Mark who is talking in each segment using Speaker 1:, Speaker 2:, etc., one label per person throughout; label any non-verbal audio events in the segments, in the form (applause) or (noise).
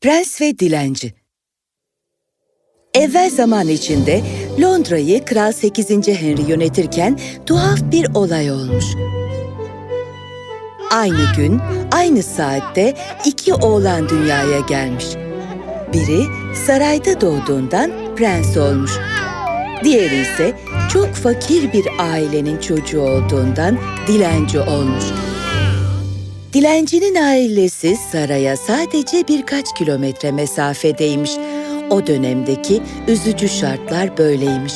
Speaker 1: Prens ve Dilenci Evvel zaman içinde Londra'yı Kral 8. Henry yönetirken tuhaf bir olay olmuş. Aynı gün, aynı saatte iki oğlan dünyaya gelmiş. Biri sarayda doğduğundan prens olmuş. Diğeri ise çok fakir bir ailenin çocuğu olduğundan dilenci olmuş. Dilencinin ailesi saraya sadece birkaç kilometre mesafedeymiş. O dönemdeki üzücü şartlar böyleymiş.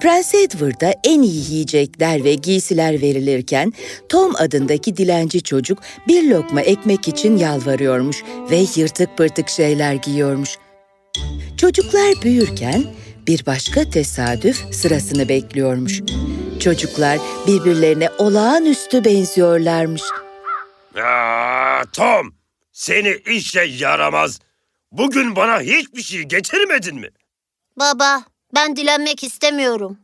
Speaker 1: Prens Edward'a en iyi yiyecekler ve giysiler verilirken Tom adındaki dilenci çocuk bir lokma ekmek için yalvarıyormuş ve yırtık pırtık şeyler giyiyormuş. Çocuklar büyürken bir başka tesadüf sırasını bekliyormuş. Çocuklar birbirlerine olağanüstü benziyorlarmış.
Speaker 2: Aa, Tom, seni işe yaramaz. Bugün bana hiçbir şey getirmedin mi?
Speaker 3: Baba, ben dilenmek istemiyorum.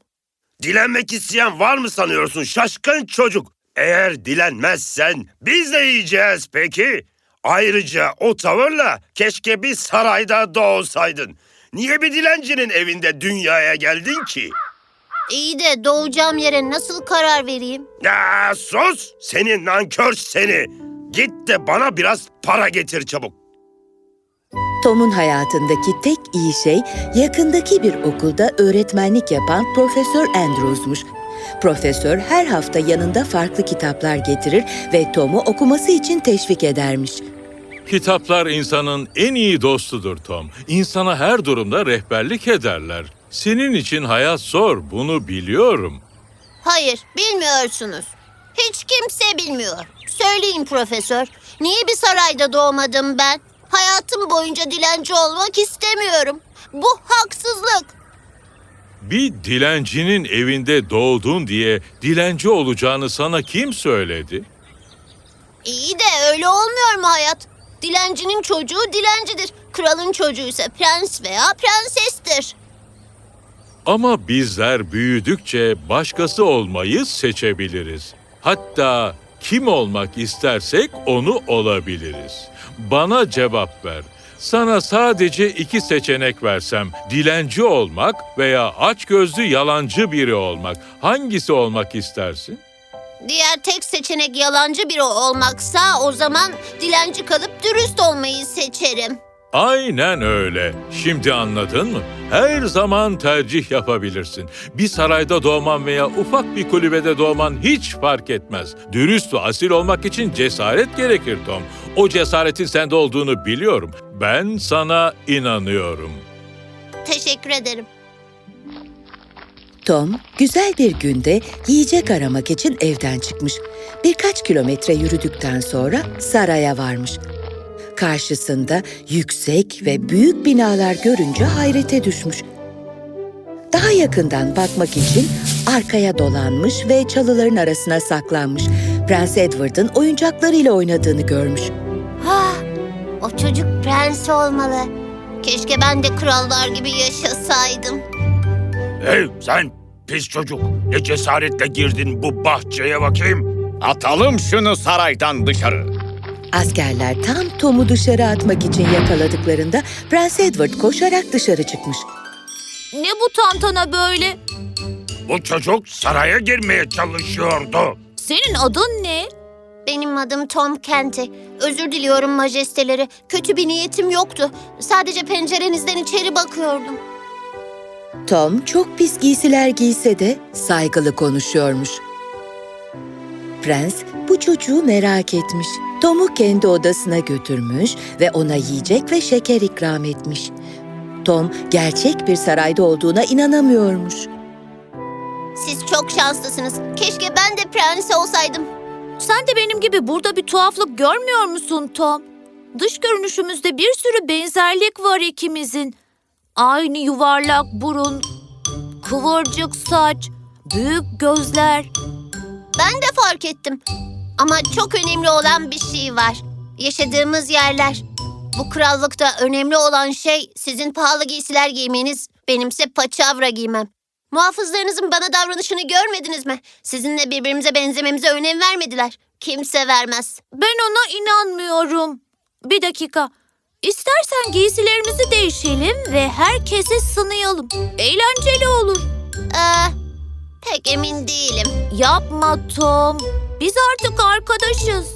Speaker 2: Dilenmek isteyen var mı sanıyorsun şaşkın çocuk? Eğer dilenmezsen biz de yiyeceğiz peki. Ayrıca o tavırla keşke bir sarayda doğsaydın. Niye bir dilencinin evinde dünyaya geldin ki?
Speaker 3: İyi de doğacağım yere nasıl karar vereyim?
Speaker 2: Ya sus! Seni nankör seni! Git de bana biraz para getir çabuk.
Speaker 1: Tom'un hayatındaki tek iyi şey yakındaki bir okulda öğretmenlik yapan Profesör Andrews'muş. Profesör her hafta yanında farklı kitaplar getirir ve Tom'u okuması için teşvik edermiş.
Speaker 4: Kitaplar insanın en iyi dostudur Tom. İnsana her durumda rehberlik ederler. Senin için hayat zor, bunu biliyorum.
Speaker 3: Hayır, bilmiyorsunuz. Hiç kimse bilmiyor. Söyleyin profesör, niye bir sarayda doğmadım ben? Hayatım boyunca dilenci olmak istemiyorum. Bu haksızlık.
Speaker 4: Bir dilencinin evinde doğdun diye dilenci olacağını sana kim söyledi?
Speaker 3: İyi de öyle olmuyor mu hayat? Dilencinin çocuğu dilencidir. Kralın çocuğu ise prens veya prensestir.
Speaker 4: Ama bizler büyüdükçe başkası olmayı seçebiliriz. Hatta kim olmak istersek onu olabiliriz. Bana cevap ver. Sana sadece iki seçenek versem, dilenci olmak veya açgözlü yalancı biri olmak. Hangisi olmak istersin?
Speaker 3: Diğer tek seçenek yalancı biri olmaksa o zaman dilenci kalıp dürüst olmayı seçerim.
Speaker 4: Aynen öyle. Şimdi anladın mı? Her zaman tercih yapabilirsin. Bir sarayda doğman veya ufak bir kulübede doğman hiç fark etmez. Dürüst ve asil olmak için cesaret gerekir Tom. O cesaretin sende olduğunu biliyorum. Ben sana inanıyorum.
Speaker 3: Teşekkür ederim.
Speaker 1: Tom, güzel bir günde yiyecek aramak için evden çıkmış. Birkaç kilometre yürüdükten sonra saraya varmış. Karşısında yüksek ve büyük binalar görünce hayrete düşmüş. Daha yakından bakmak için arkaya dolanmış ve çalıların arasına saklanmış. Prens Edward'ın oyuncaklarıyla oynadığını görmüş.
Speaker 3: Ha, o çocuk prens olmalı. Keşke ben de krallar gibi yaşasaydım.
Speaker 2: Hey sen pis çocuk ne cesaretle girdin bu bahçeye bakayım.
Speaker 5: Atalım şunu saraydan dışarı.
Speaker 1: Askerler tam Tom'u dışarı atmak için yakaladıklarında Prens Edward koşarak dışarı çıkmış.
Speaker 6: Ne bu tantana böyle?
Speaker 2: Bu çocuk saraya girmeye çalışıyordu.
Speaker 6: Senin adın ne?
Speaker 3: Benim adım Tom Kenty. Özür diliyorum majesteleri. Kötü bir niyetim yoktu. Sadece pencerenizden içeri bakıyordum.
Speaker 1: Tom çok pis giysiler giyse de saygılı konuşuyormuş. Prens bu çocuğu merak etmiş. Tom'u kendi odasına götürmüş ve ona yiyecek ve şeker ikram etmiş. Tom gerçek bir sarayda olduğuna inanamıyormuş.
Speaker 3: Siz çok şanslısınız. Keşke ben de prens olsaydım.
Speaker 6: Sen de benim gibi burada bir tuhaflık görmüyor musun Tom? Dış görünüşümüzde bir sürü benzerlik var ikimizin. Aynı yuvarlak burun, kıvırcık saç, büyük gözler.
Speaker 3: Ben de fark ettim. Ama çok önemli olan bir şey var. Yaşadığımız yerler. Bu krallıkta önemli olan şey sizin pahalı giysiler giymeniz, benimse paçavra giymem. Muhafızlarınızın bana davranışını görmediniz mi? Sizinle birbirimize benzememize önem vermediler. Kimse vermez.
Speaker 6: Ben ona inanmıyorum. Bir dakika. İstersen giysilerimizi değişelim ve herkese sınayalım. Eğlenceli olur.
Speaker 3: Ee, pek emin değilim.
Speaker 6: Yapma Tom. Biz artık arkadaşız.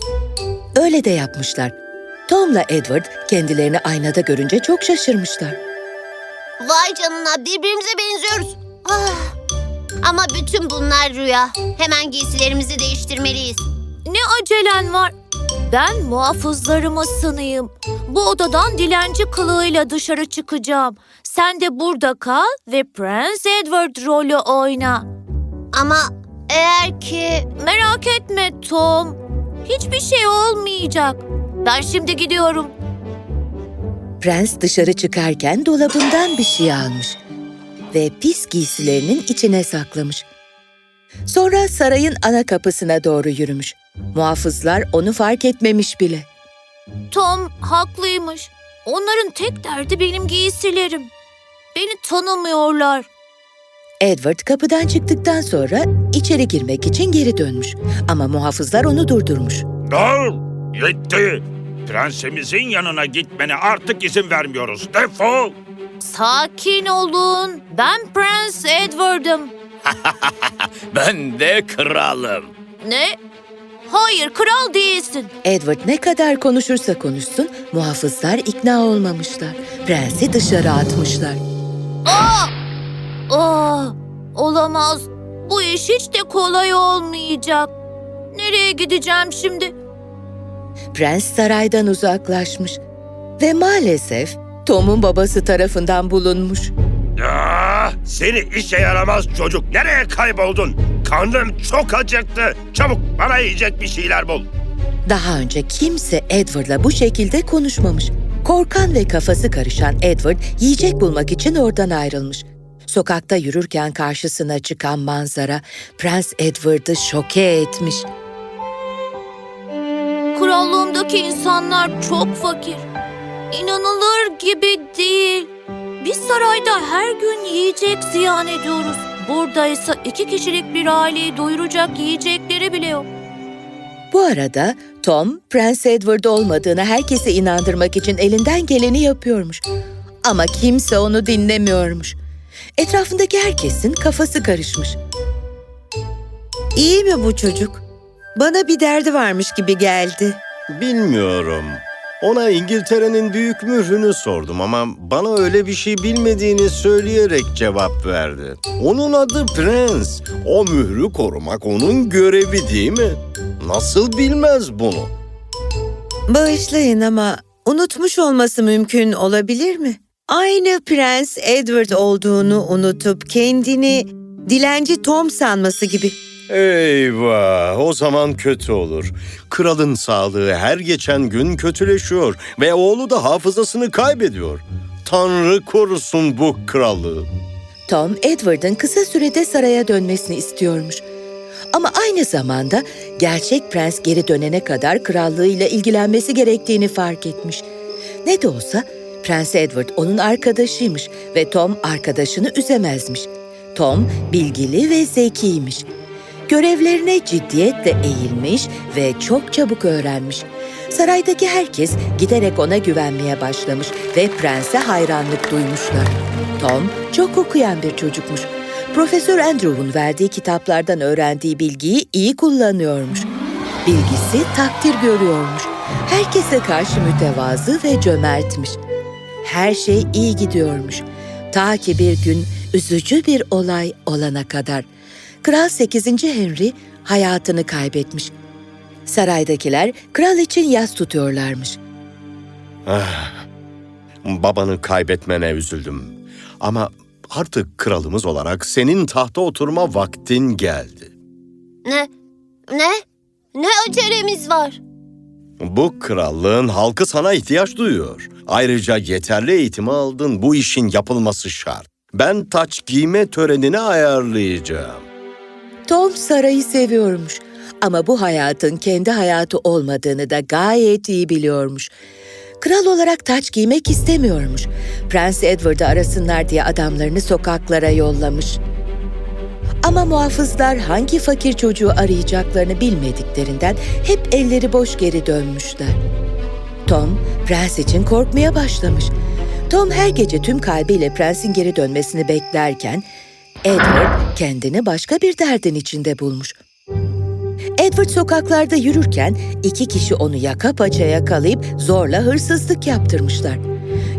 Speaker 1: Öyle de yapmışlar. Tom'la Edward kendilerini aynada görünce çok şaşırmışlar.
Speaker 3: Vay canına birbirimize benziyoruz. Ah. Ama bütün bunlar rüya. Hemen giysilerimizi değiştirmeliyiz.
Speaker 6: Ne acelen var? Ben muhafızlarımı sınayım. Bu odadan dilenci kılığıyla dışarı çıkacağım. Sen de burada kal ve Prince Edward rolü oyna.
Speaker 3: Ama eğer ki...
Speaker 6: Merak etme Tom. Hiçbir şey olmayacak. Ben şimdi gidiyorum.
Speaker 1: Prens dışarı çıkarken dolabından bir şey almış ve pis giysilerinin içine saklamış. Sonra sarayın ana kapısına doğru yürümüş. Muhafızlar onu fark etmemiş bile.
Speaker 6: Tom haklıymış. Onların tek derdi benim giysilerim. Beni tanımıyorlar.
Speaker 1: Edward kapıdan çıktıktan sonra içeri girmek için geri dönmüş. Ama muhafızlar onu durdurmuş.
Speaker 5: Dur! Yetti! Prensemizin yanına gitmene artık izin vermiyoruz. Defol!
Speaker 6: Sakin olun. Ben Prince Edward'ım. (laughs)
Speaker 5: Ben de kralım.
Speaker 6: Ne? Hayır, kral değilsin.
Speaker 1: Edward ne kadar konuşursa konuşsun muhafızlar ikna olmamışlar. Prensi dışarı atmışlar.
Speaker 6: Aa, olamaz. Bu iş hiç de kolay olmayacak. Nereye gideceğim şimdi?
Speaker 1: Prens saraydan uzaklaşmış ve maalesef Tom'un babası tarafından bulunmuş.
Speaker 2: Ah, seni işe yaramaz çocuk. Nereye kayboldun? Karnım çok acıktı. Çabuk bana yiyecek bir şeyler bul.
Speaker 1: Daha önce kimse Edward'la bu şekilde konuşmamış. Korkan ve kafası karışan Edward yiyecek bulmak için oradan ayrılmış. Sokakta yürürken karşısına çıkan manzara Prens Edward'ı şoke etmiş.
Speaker 6: Krallığımdaki insanlar çok fakir. İnanılır gibi değil. Biz sarayda her gün yiyecek ziyan ediyoruz. Burada ise iki kişilik bir aileyi doyuracak yiyecekleri bile yok.
Speaker 1: Bu arada Tom, Prens Edward olmadığını herkese inandırmak için elinden geleni yapıyormuş. Ama kimse onu dinlemiyormuş. Etrafındaki herkesin kafası karışmış.
Speaker 7: İyi mi bu çocuk? Bana bir derdi varmış gibi geldi.
Speaker 8: Bilmiyorum. Ona İngiltere'nin büyük mührünü sordum ama bana öyle bir şey bilmediğini söyleyerek cevap verdi. Onun adı Prens. O mührü korumak onun görevi değil mi? Nasıl bilmez bunu?
Speaker 7: Bağışlayın ama unutmuş olması mümkün olabilir mi? Aynı Prens Edward olduğunu unutup kendini dilenci Tom sanması gibi.
Speaker 8: Eyvah, o zaman kötü olur. Kralın sağlığı her geçen gün kötüleşiyor ve oğlu da hafızasını kaybediyor. Tanrı korusun bu krallığı.
Speaker 1: Tom, Edward'ın kısa sürede saraya dönmesini istiyormuş. Ama aynı zamanda gerçek prens geri dönene kadar krallığıyla ilgilenmesi gerektiğini fark etmiş. Ne de olsa Prens Edward onun arkadaşıymış ve Tom arkadaşını üzemezmiş. Tom bilgili ve zekiymiş. Görevlerine ciddiyetle eğilmiş ve çok çabuk öğrenmiş. Saraydaki herkes giderek ona güvenmeye başlamış ve prense hayranlık duymuşlar. Tom çok okuyan bir çocukmuş. Profesör Andrew'un verdiği kitaplardan öğrendiği bilgiyi iyi kullanıyormuş. Bilgisi takdir görüyormuş. Herkese karşı mütevazı ve cömertmiş. Her şey iyi gidiyormuş. Ta ki bir gün üzücü bir olay olana kadar. Kral 8. Henry hayatını kaybetmiş. Saraydakiler kral için yas tutuyorlarmış.
Speaker 8: Ah, babanı kaybetmene üzüldüm. Ama artık kralımız olarak senin tahta oturma vaktin geldi.
Speaker 3: Ne? Ne? Ne acelemiz var?
Speaker 8: Bu krallığın halkı sana ihtiyaç duyuyor. Ayrıca yeterli eğitimi aldın. Bu işin yapılması şart. Ben taç giyme törenini ayarlayacağım.
Speaker 1: Tom sarayı seviyormuş ama bu hayatın kendi hayatı olmadığını da gayet iyi biliyormuş. Kral olarak taç giymek istemiyormuş. Prens Edward'ı arasınlar diye adamlarını sokaklara yollamış. Ama muhafızlar hangi fakir çocuğu arayacaklarını bilmediklerinden hep elleri boş geri dönmüşler. Tom, Prens için korkmaya başlamış. Tom her gece tüm kalbiyle prensin geri dönmesini beklerken Edward kendini başka bir derdin içinde bulmuş. Edward sokaklarda yürürken iki kişi onu yaka paça yakalayıp zorla hırsızlık yaptırmışlar.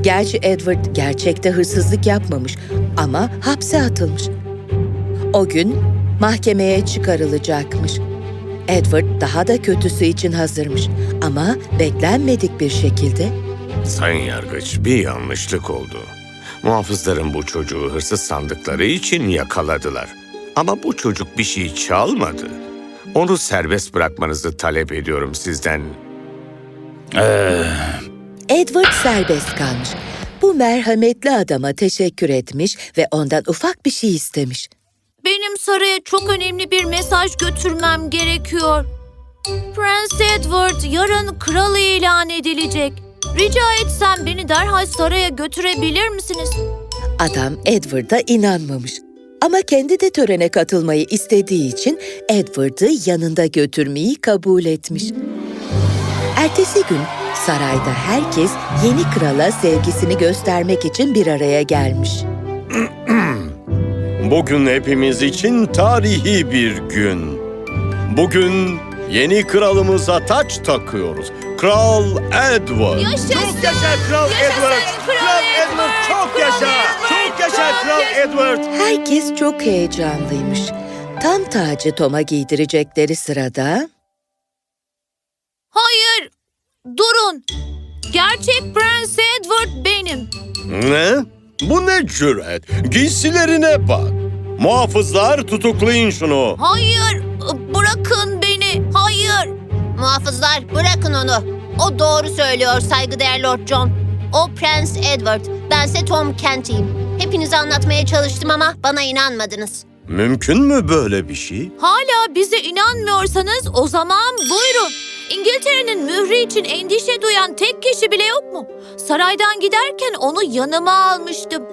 Speaker 1: Gerçi Edward gerçekte hırsızlık yapmamış ama hapse atılmış. O gün mahkemeye çıkarılacakmış. Edward daha da kötüsü için hazırmış ama beklenmedik bir şekilde
Speaker 9: Sayın Yargıç, bir yanlışlık oldu. Muhafızların bu çocuğu hırsız sandıkları için yakaladılar. Ama bu çocuk bir şey çalmadı. Onu serbest bırakmanızı talep ediyorum sizden.
Speaker 1: Edward serbest kalmış. Bu merhametli adama teşekkür etmiş ve ondan ufak bir şey istemiş.
Speaker 6: Benim saraya çok önemli bir mesaj götürmem gerekiyor. Prens Edward yarın kral ilan edilecek. Rica etsem beni derhal saraya götürebilir misiniz?
Speaker 1: Adam Edward'a inanmamış. Ama kendi de törene katılmayı istediği için Edward'ı yanında götürmeyi kabul etmiş. Ertesi gün sarayda herkes yeni krala sevgisini göstermek için bir araya gelmiş. (clears throat)
Speaker 8: Bugün hepimiz için tarihi bir gün. Bugün yeni kralımıza taç takıyoruz. Kral Edward.
Speaker 2: Çok yaşa Kral Edward! Kral Edward çok yaşa! Çok yaşa Kral Edward!
Speaker 1: Herkes çok heyecanlıymış. Tam tacı Tom'a giydirecekleri sırada...
Speaker 6: Hayır! Durun! Gerçek Prens Edward benim.
Speaker 8: Ne? Bu ne cüret? Giysilerine bak. Muhafızlar tutuklayın şunu.
Speaker 6: Hayır! Bırakın beni! Hayır!
Speaker 3: Muhafızlar bırakın onu. O doğru söylüyor saygıdeğer Lord John. O Prens Edward. Bense Tom Kent'iyim. Hepinize anlatmaya çalıştım ama bana inanmadınız.
Speaker 8: Mümkün mü böyle bir şey?
Speaker 6: Hala bize inanmıyorsanız o zaman buyurun. İngiltere'nin mührü için endişe duyan tek kişi bile yok mu? Saraydan giderken onu yanıma almıştım.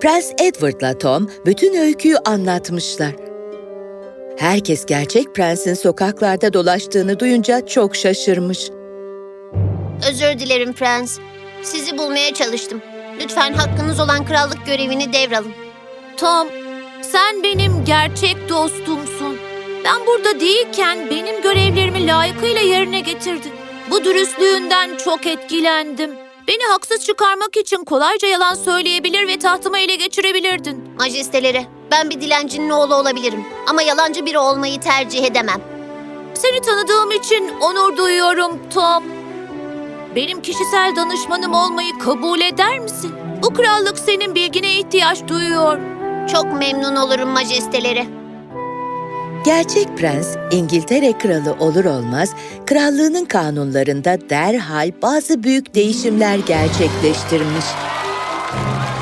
Speaker 1: Prens Edward'la Tom bütün öyküyü anlatmışlar. Herkes gerçek prensin sokaklarda dolaştığını duyunca çok şaşırmış.
Speaker 3: Özür dilerim Prens. Sizi bulmaya çalıştım. Lütfen hakkınız olan krallık görevini devralın.
Speaker 6: Tom, sen benim gerçek dostumsun. Ben burada değilken benim görevlerimi layıkıyla yerine getirdin. Bu dürüstlüğünden çok etkilendim. Beni haksız çıkarmak için kolayca yalan söyleyebilir ve tahtımı ele geçirebilirdin.
Speaker 3: Majesteleri, ben bir dilencinin oğlu olabilirim. Ama yalancı biri olmayı tercih edemem.
Speaker 6: Seni tanıdığım için onur duyuyorum Tom. Benim kişisel danışmanım olmayı kabul eder misin? Bu krallık senin bilgine ihtiyaç duyuyor.
Speaker 3: Çok memnun olurum majesteleri.
Speaker 1: Gerçek prens İngiltere kralı olur olmaz krallığının kanunlarında derhal bazı büyük değişimler gerçekleştirmiş.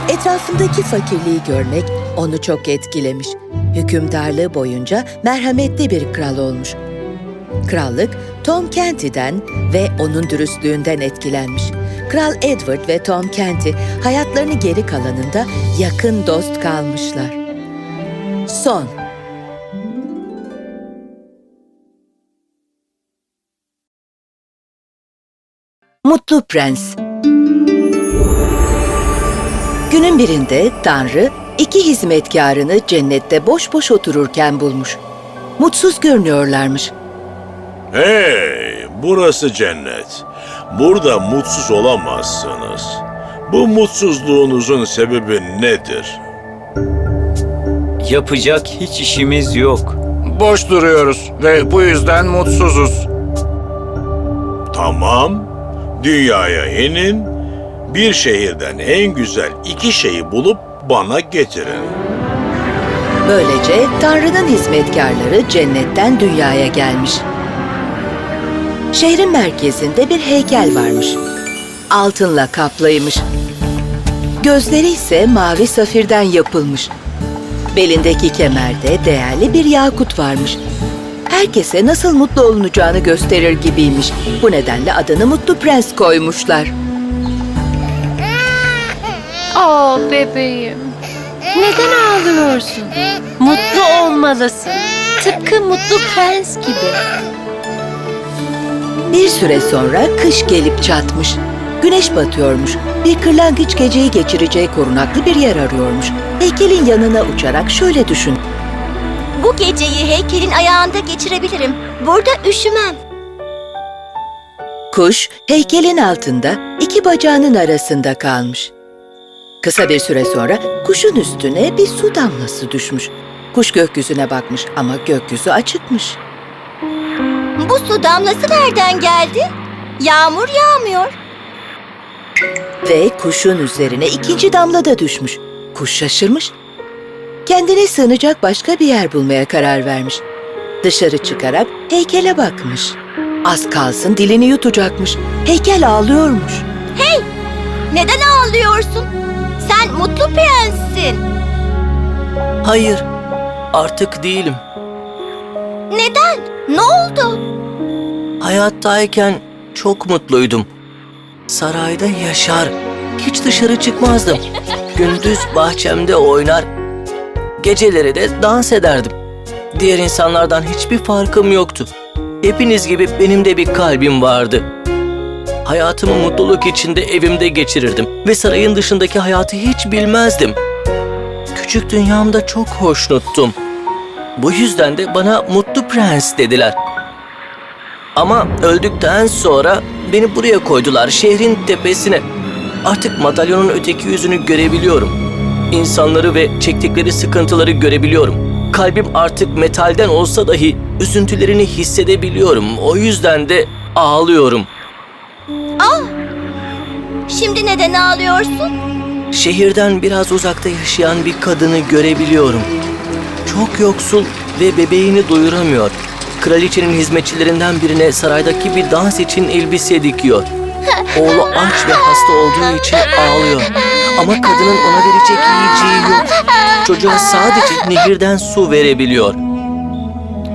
Speaker 1: Etrafındaki fakirliği görmek onu çok etkilemiş. Hükümdarlığı boyunca merhametli bir kral olmuş. Krallık Tom Kenty'den ve onun dürüstlüğünden etkilenmiş. Kral Edward ve Tom Kenty hayatlarını geri kalanında yakın dost kalmışlar. Son Mutlu Prens Günün birinde Tanrı iki hizmetkarını cennette boş boş otururken bulmuş. Mutsuz görünüyorlarmış.
Speaker 10: Hey, burası cennet. Burada mutsuz olamazsınız. Bu mutsuzluğunuzun sebebi nedir?
Speaker 11: Yapacak hiç işimiz yok.
Speaker 5: Boş duruyoruz ve bu yüzden mutsuzuz.
Speaker 10: Tamam, dünyaya inin, bir şehirden en güzel iki şeyi bulup bana getirin.
Speaker 1: Böylece Tanrı'nın hizmetkarları cennetten dünyaya gelmiş. Şehrin merkezinde bir heykel varmış. Altınla kaplıymış. Gözleri ise mavi safirden yapılmış. Belindeki kemerde değerli bir yakut varmış. Herkese nasıl mutlu olunacağını gösterir gibiymiş. Bu nedenle adını Mutlu Prens koymuşlar.
Speaker 12: Oh bebeğim. Neden ağlıyorsun? Mutlu olmalısın. Tıpkı mutlu prens gibi.
Speaker 1: Bir süre sonra kış gelip çatmış. Güneş batıyormuş. Bir kırlangıç geceyi geçireceği korunaklı bir yer arıyormuş. Heykelin yanına uçarak şöyle düşün.
Speaker 13: Bu geceyi heykelin ayağında geçirebilirim. Burada üşümem.
Speaker 1: Kuş heykelin altında iki bacağının arasında kalmış. Kısa bir süre sonra kuşun üstüne bir su damlası düşmüş. Kuş gökyüzüne bakmış ama gökyüzü açıkmış.
Speaker 13: Bu su damlası nereden geldi? Yağmur yağmıyor.
Speaker 1: Ve kuşun üzerine ikinci damla da düşmüş. Kuş şaşırmış. Kendine sığınacak başka bir yer bulmaya karar vermiş. Dışarı çıkarak heykele bakmış. Az kalsın dilini yutacakmış. Heykel ağlıyormuş.
Speaker 13: Neden ağlıyorsun? Sen mutlu prenssin.
Speaker 14: Hayır, artık değilim.
Speaker 13: Neden? Ne oldu?
Speaker 14: Hayattayken çok mutluydum. Sarayda yaşar, hiç dışarı çıkmazdım. Gündüz bahçemde oynar, geceleri de dans ederdim. Diğer insanlardan hiçbir farkım yoktu. Hepiniz gibi benim de bir kalbim vardı. Hayatımı mutluluk içinde evimde geçirirdim ve sarayın dışındaki hayatı hiç bilmezdim. Küçük dünyamda çok hoşnuttum. Bu yüzden de bana mutlu prens dediler. Ama öldükten sonra beni buraya koydular şehrin tepesine. Artık madalyonun öteki yüzünü görebiliyorum. İnsanları ve çektikleri sıkıntıları görebiliyorum. Kalbim artık metalden olsa dahi üzüntülerini hissedebiliyorum. O yüzden de ağlıyorum.
Speaker 13: Şimdi neden ağlıyorsun?
Speaker 14: Şehirden biraz uzakta yaşayan bir kadını görebiliyorum. Çok yoksul ve bebeğini doyuramıyor. Kraliçenin hizmetçilerinden birine saraydaki bir dans için elbise dikiyor. Oğlu aç ve hasta olduğu için ağlıyor. Ama kadının ona verecek yiyeceği yok. Çocuğa sadece nehirden su verebiliyor.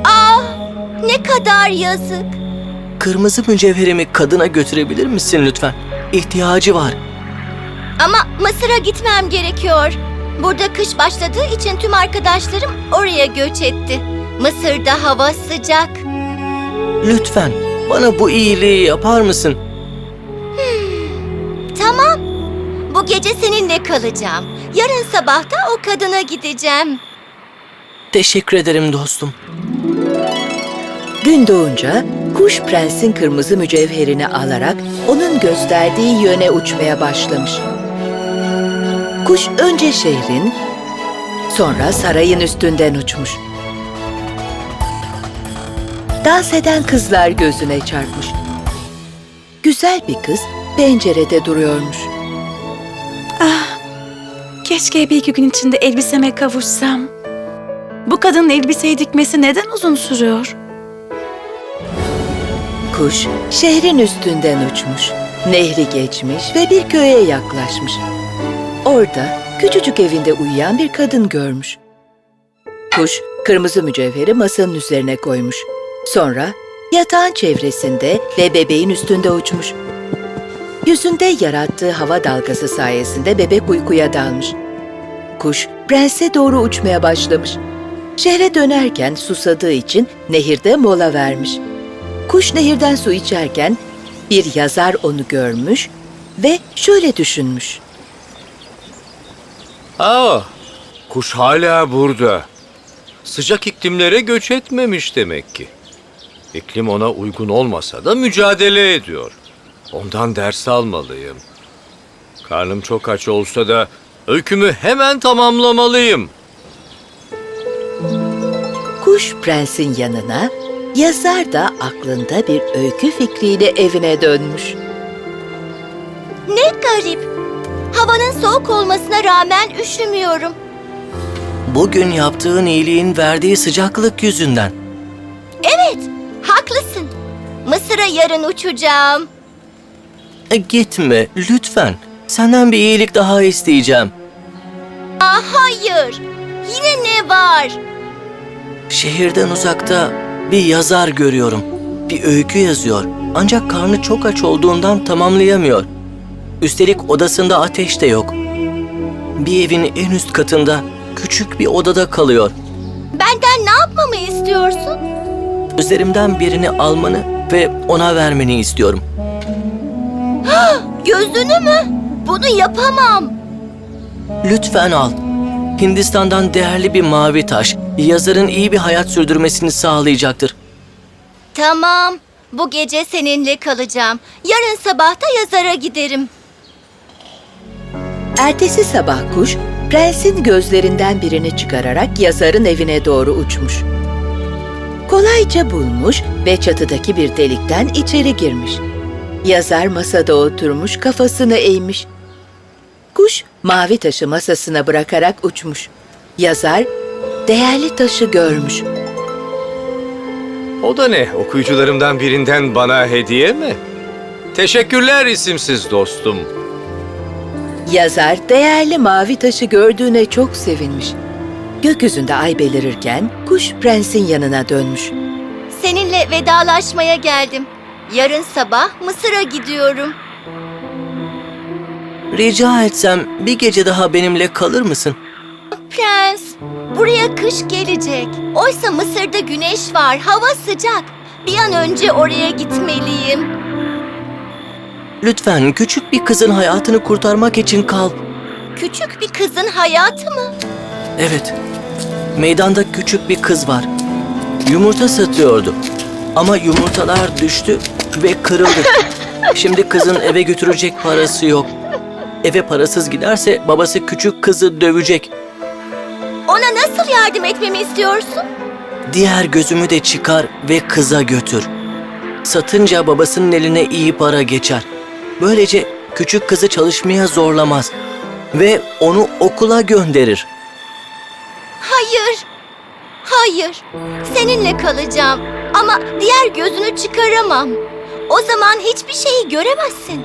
Speaker 13: Ah, ne kadar yazık.
Speaker 14: Kırmızı mücevherimi kadına götürebilir misin lütfen? İhtiyacı var.
Speaker 13: Ama Mısır'a gitmem gerekiyor. Burada kış başladığı için tüm arkadaşlarım oraya göç etti. Mısır'da hava sıcak.
Speaker 14: Lütfen bana bu iyiliği yapar mısın?
Speaker 13: Gece seninle kalacağım. Yarın sabah da o kadına gideceğim.
Speaker 14: Teşekkür ederim dostum.
Speaker 1: Gün doğunca kuş prensin kırmızı mücevherini alarak onun gösterdiği yöne uçmaya başlamış. Kuş önce şehrin, sonra sarayın üstünden uçmuş. Dans eden kızlar gözüne çarpmış. Güzel bir kız pencerede duruyormuş.
Speaker 15: Keşke bir iki gün içinde elbiseme kavuşsam. Bu kadının elbiseyi dikmesi neden uzun sürüyor?
Speaker 1: Kuş şehrin üstünden uçmuş. Nehri geçmiş ve bir köye yaklaşmış. Orada küçücük evinde uyuyan bir kadın görmüş. Kuş kırmızı mücevheri masanın üzerine koymuş. Sonra yatağın çevresinde ve bebeğin üstünde uçmuş. Yüzünde yarattığı hava dalgası sayesinde bebek uykuya dalmış. Kuş prense doğru uçmaya başlamış. Şehre dönerken susadığı için nehirde mola vermiş. Kuş nehirden su içerken bir yazar onu görmüş ve şöyle düşünmüş.
Speaker 16: Aa, kuş hala burada. Sıcak iklimlere göç etmemiş demek ki. İklim ona uygun olmasa da mücadele ediyor. Ondan ders almalıyım. Karnım çok aç olsa da öykümü hemen tamamlamalıyım.
Speaker 1: Kuş prensin yanına, yazar da aklında bir öykü fikriyle evine dönmüş.
Speaker 13: Ne garip. Havanın soğuk olmasına rağmen üşümüyorum.
Speaker 14: Bugün yaptığın iyiliğin verdiği sıcaklık yüzünden.
Speaker 13: Evet, haklısın. Mısır'a yarın uçacağım.
Speaker 14: E, gitme lütfen. Senden bir iyilik daha isteyeceğim.
Speaker 13: Aa, hayır. Yine ne var?
Speaker 14: Şehirden uzakta bir yazar görüyorum. Bir öykü yazıyor. Ancak karnı çok aç olduğundan tamamlayamıyor. Üstelik odasında ateş de yok. Bir evin en üst katında küçük bir odada kalıyor.
Speaker 13: Benden ne yapmamı istiyorsun?
Speaker 14: Üzerimden birini almanı ve ona vermeni istiyorum. (gasps)
Speaker 13: Gözünü mü? Bunu yapamam.
Speaker 14: Lütfen al. Hindistan'dan değerli bir mavi taş, yazarın iyi bir hayat sürdürmesini sağlayacaktır.
Speaker 13: Tamam. Bu gece seninle kalacağım. Yarın sabah da yazara giderim.
Speaker 1: Ertesi sabah kuş, prensin gözlerinden birini çıkararak yazarın evine doğru uçmuş. Kolayca bulmuş ve çatıdaki bir delikten içeri girmiş. Yazar masada oturmuş, kafasını eğmiş. Kuş, mavi taşı masasına bırakarak uçmuş. Yazar, değerli taşı görmüş.
Speaker 16: O da ne? Okuyucularımdan birinden bana hediye mi? Teşekkürler isimsiz dostum.
Speaker 1: Yazar, değerli mavi taşı gördüğüne çok sevinmiş. Gökyüzünde ay belirirken kuş prensin yanına dönmüş.
Speaker 13: Seninle vedalaşmaya geldim. Yarın sabah Mısır'a gidiyorum.
Speaker 14: Rica etsem bir gece daha benimle kalır mısın?
Speaker 13: Prens, buraya kış gelecek. Oysa Mısır'da güneş var, hava sıcak. Bir an önce oraya gitmeliyim.
Speaker 14: Lütfen küçük bir kızın hayatını kurtarmak için kal.
Speaker 13: Küçük bir kızın hayatı mı?
Speaker 14: Evet. Meydanda küçük bir kız var. Yumurta satıyordu. Ama yumurtalar düştü ve kırıldı. (laughs) Şimdi kızın eve götürecek parası yok. Eve parasız giderse babası küçük kızı dövecek.
Speaker 13: Ona nasıl yardım etmemi istiyorsun?
Speaker 14: Diğer gözümü de çıkar ve kıza götür. Satınca babasının eline iyi para geçer. Böylece küçük kızı çalışmaya zorlamaz ve onu okula gönderir.
Speaker 13: Hayır. Hayır. Seninle kalacağım. Ama diğer gözünü çıkaramam. O zaman hiçbir şeyi göremezsin.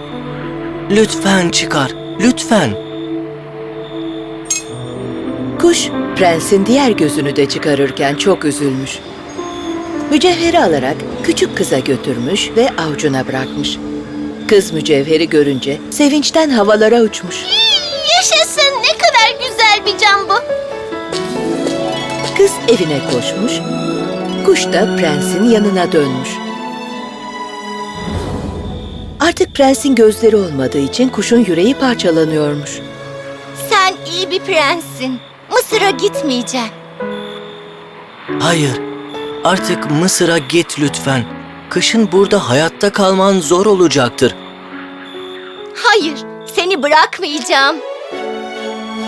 Speaker 14: Lütfen çıkar, lütfen.
Speaker 1: Kuş, prensin diğer gözünü de çıkarırken çok üzülmüş. Mücevheri alarak küçük kıza götürmüş ve avucuna bırakmış. Kız mücevheri görünce sevinçten havalara uçmuş.
Speaker 3: Yaşasın ne kadar güzel bir cam bu.
Speaker 1: Kız evine koşmuş, kuş da prensin yanına dönmüş. Prensin gözleri olmadığı için kuşun yüreği parçalanıyormuş.
Speaker 13: Sen iyi bir prenssin. Mısır'a gitmeyeceğim.
Speaker 14: Hayır, artık Mısır'a git lütfen. Kışın burada hayatta kalman zor olacaktır.
Speaker 13: Hayır, seni bırakmayacağım.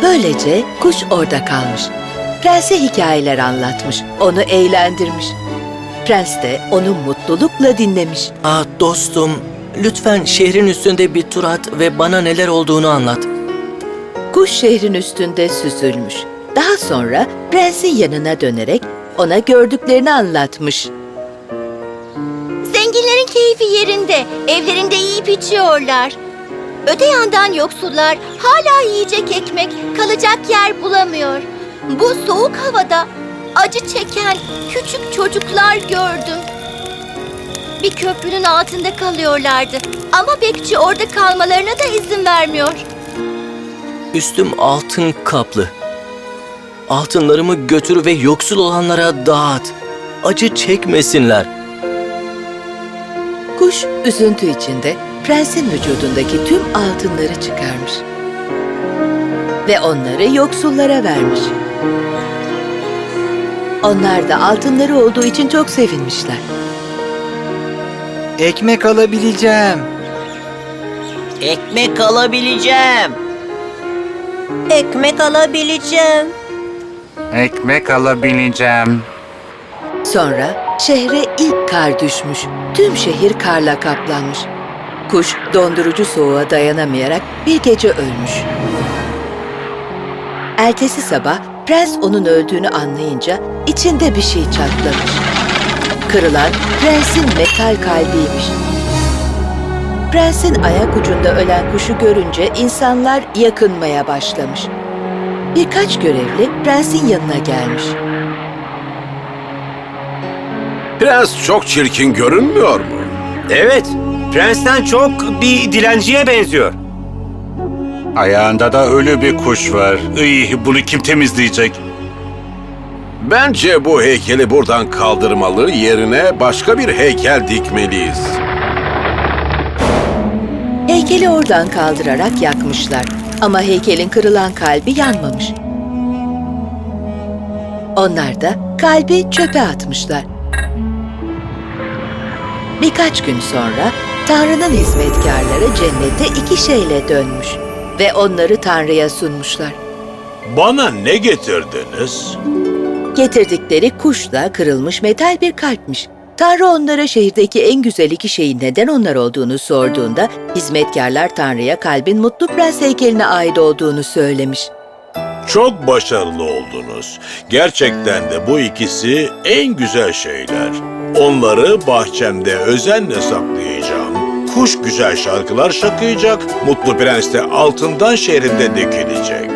Speaker 1: Böylece kuş orada kalmış. Prense hikayeler anlatmış, onu eğlendirmiş. Prens de onu mutlulukla dinlemiş.
Speaker 14: Ah dostum, lütfen şehrin üstünde bir tur at ve bana neler olduğunu anlat.
Speaker 1: Kuş şehrin üstünde süzülmüş. Daha sonra prensin yanına dönerek ona gördüklerini anlatmış.
Speaker 13: Zenginlerin keyfi yerinde, evlerinde yiyip içiyorlar. Öte yandan yoksullar hala yiyecek ekmek, kalacak yer bulamıyor. Bu soğuk havada acı çeken küçük çocuklar gördüm. Bir köprünün altında kalıyorlardı ama bekçi orada kalmalarına da izin vermiyor.
Speaker 14: Üstüm altın kaplı. Altınlarımı götür ve yoksul olanlara dağıt. Acı çekmesinler.
Speaker 1: Kuş üzüntü içinde prensin vücudundaki tüm altınları çıkarmış. Ve onları yoksullara vermiş. Onlar da altınları olduğu için çok sevinmişler.
Speaker 11: Ekmek alabileceğim.
Speaker 17: Ekmek alabileceğim.
Speaker 13: Ekmek alabileceğim.
Speaker 18: Ekmek alabileceğim.
Speaker 1: Sonra şehre ilk kar düşmüş. Tüm şehir karla kaplanmış. Kuş dondurucu soğuğa dayanamayarak bir gece ölmüş. Ertesi sabah prens onun öldüğünü anlayınca içinde bir şey çatlamış. Kırılan prensin metal kalbiymiş. Prensin ayak ucunda ölen kuşu görünce insanlar yakınmaya başlamış. Birkaç görevli prensin yanına gelmiş.
Speaker 10: Prens çok çirkin görünmüyor mu?
Speaker 19: Evet, prensten çok bir dilenciye benziyor.
Speaker 18: Ayağında da ölü bir kuş var. İyi, bunu kim temizleyecek?
Speaker 10: Bence bu heykeli buradan kaldırmalı, yerine başka bir heykel dikmeliyiz.
Speaker 1: Heykeli oradan kaldırarak yakmışlar. Ama heykelin kırılan kalbi yanmamış. Onlar da kalbi çöpe atmışlar. Birkaç gün sonra Tanrı'nın hizmetkarları cennete iki şeyle dönmüş ve onları Tanrı'ya sunmuşlar.
Speaker 10: Bana ne getirdiniz?
Speaker 1: Getirdikleri kuşla kırılmış metal bir kalpmiş. Tanrı onlara şehirdeki en güzel iki şeyin neden onlar olduğunu sorduğunda hizmetkarlar Tanrı'ya kalbin mutlu prens heykeline ait olduğunu söylemiş.
Speaker 10: Çok başarılı oldunuz. Gerçekten de bu ikisi en güzel şeyler. Onları bahçemde özenle saklayacağım. Kuş güzel şarkılar şakıyacak, Mutlu Prens de altından şehrinde dikilecek.